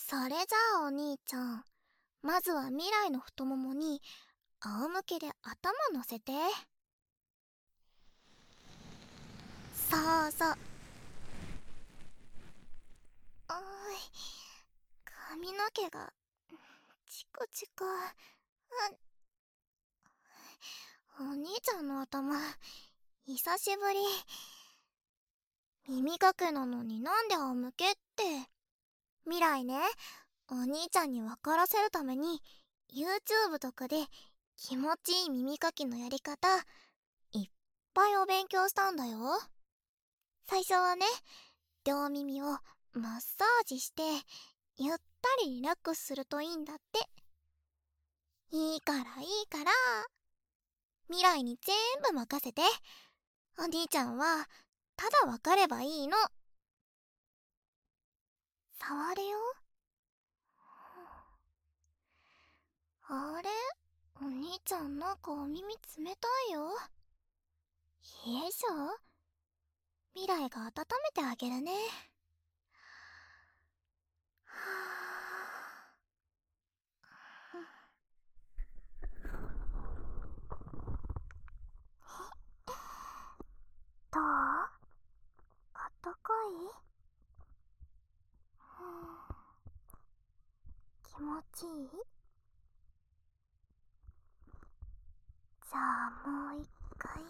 それじゃあお兄ちゃんまずは未来の太ももに仰向けで頭乗せて。そうそう。おい髪の毛がチクチクお兄ちゃんの頭久しぶり。耳かけなのになんで仰向けって。未来ね。お兄ちゃんに分からせるために YouTube とかで気持ちいい耳かきのやり方いっぱいお勉強したんだよ。最初はね両耳をマッサージしてゆったりリラックスするといいんだって。いいからいいから。未来に全部任せて。お兄ちゃんはただ分かればいいの。触るよ。あれ？お兄ちゃんなんかお耳冷たいよ。冷え性？未来が温めてあげるねどうあったかい気持ちいいじゃあもう一回。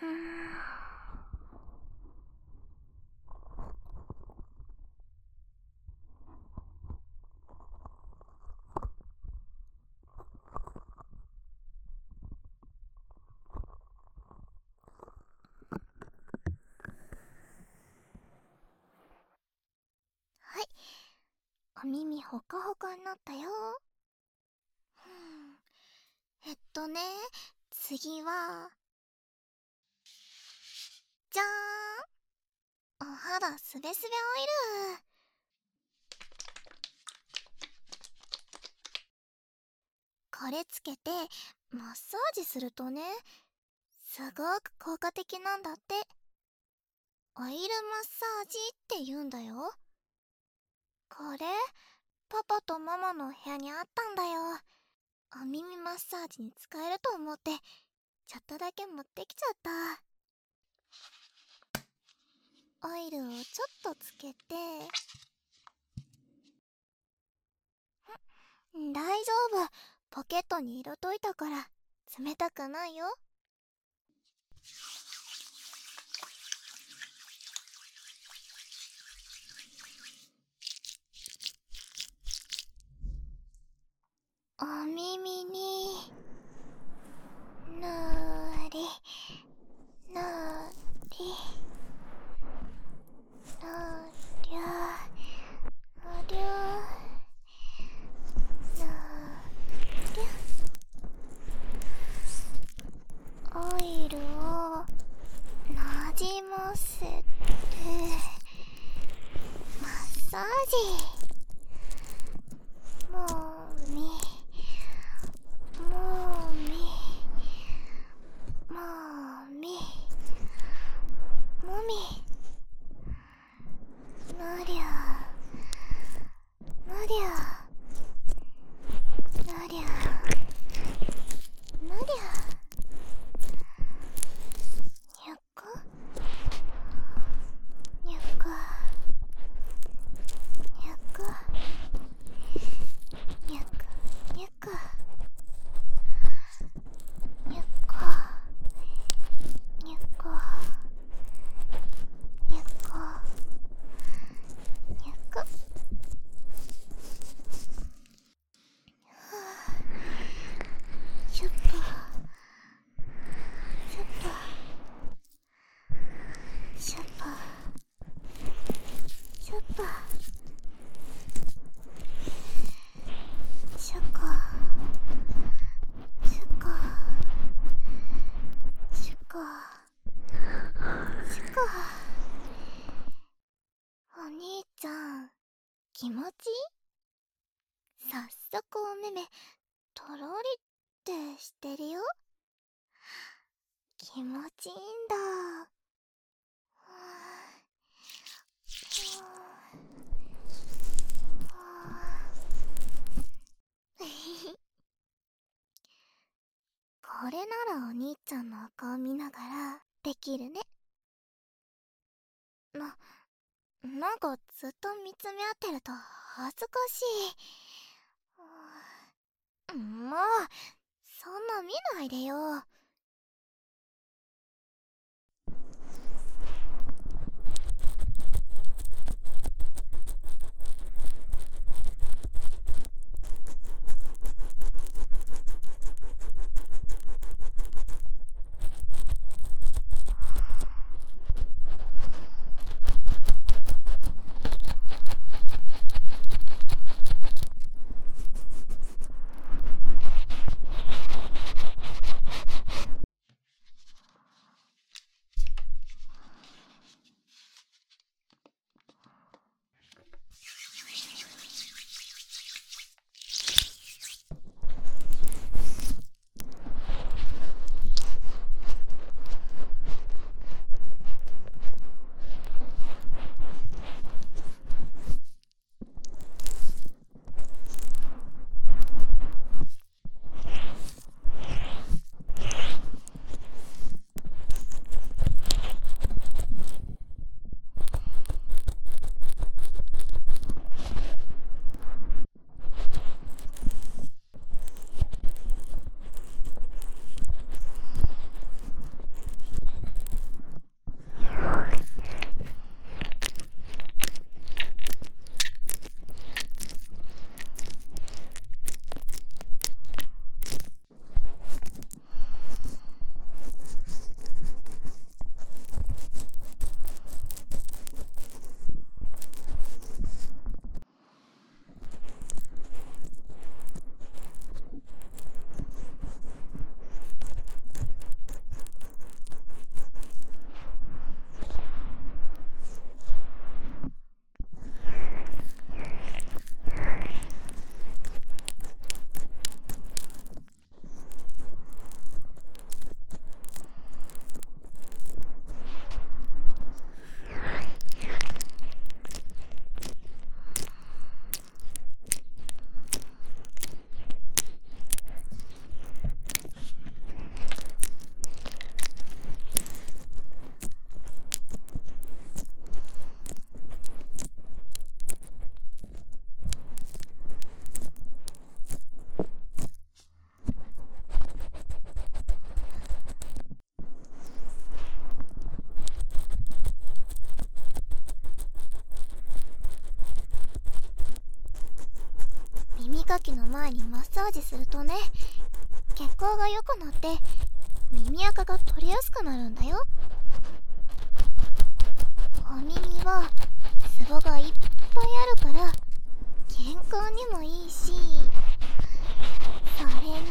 お耳ほかほかになったよ。えっとね、次は、じゃーんお肌すべすべオイルこれつけてマッサージするとね、すごく効果的なんだって。オイルマッサージって言うんだよ。これ？パパとママの部屋にあったんだよ。お耳マッサージに使えると思って。ちょっとだけ持ってきちゃった。オイルをちょっとつけて。大丈夫。ポケットに入れといたから。冷たくないよ。は気持ち？早速お目目とろりってしてるよ。気持ちいいんだ。これならお兄ちゃんのお顔見ながらできるね。ななんかずっと見つめ合ってると恥ずかしい。もうそんな見ないでよ。前にマッサージするとね血行が良くなって耳垢が取りやすくなるんだよ。お耳はツボがいっぱいあるから健康にもいいしそれに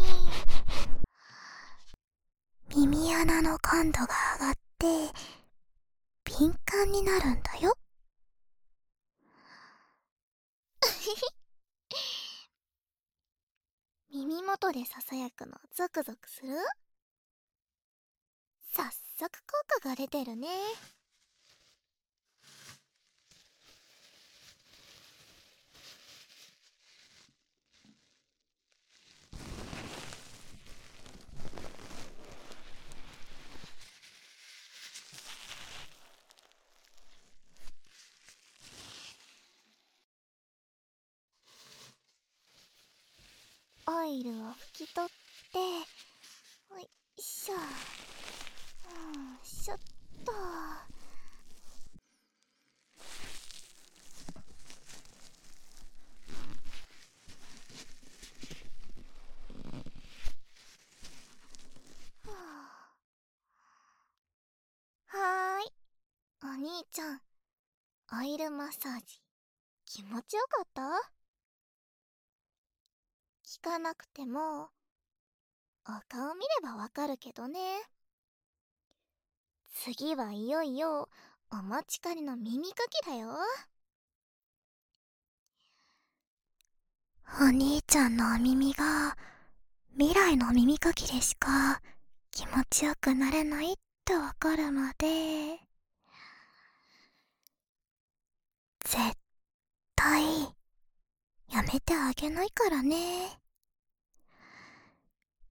耳穴の感度が上がって敏感になるんだよ 耳元でささやくのゾクゾクする？早速効果が出てるねオイルを拭き取っておいしょ。うんしょっと。はーい。お兄ちゃんオイルマッサージ気持ちよかった？聞かなくてもお顔見ればわかるけどね。次はいよいよお待ちかねの耳かきだよ。お兄ちゃんのお耳が未来の耳かきでしか気持ちよくなれないってわかるまで。絶対やめてあげないからね。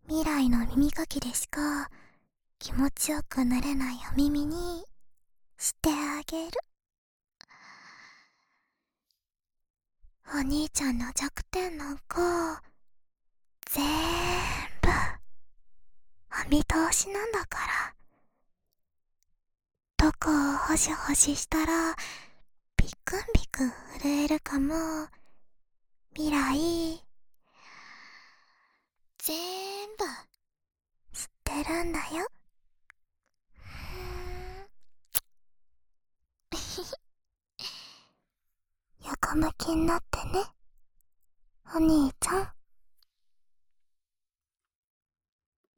未来の耳かきでしか？気持ちよくなれないお耳にしてあげる。お兄ちゃんの弱点なんかぜーんぶお見通しなんだから。どこをホシホシしたらビクンビクン震えるかも。未来ぜーんぶ知ってるんだよ。横向きになってね。お兄ちゃん。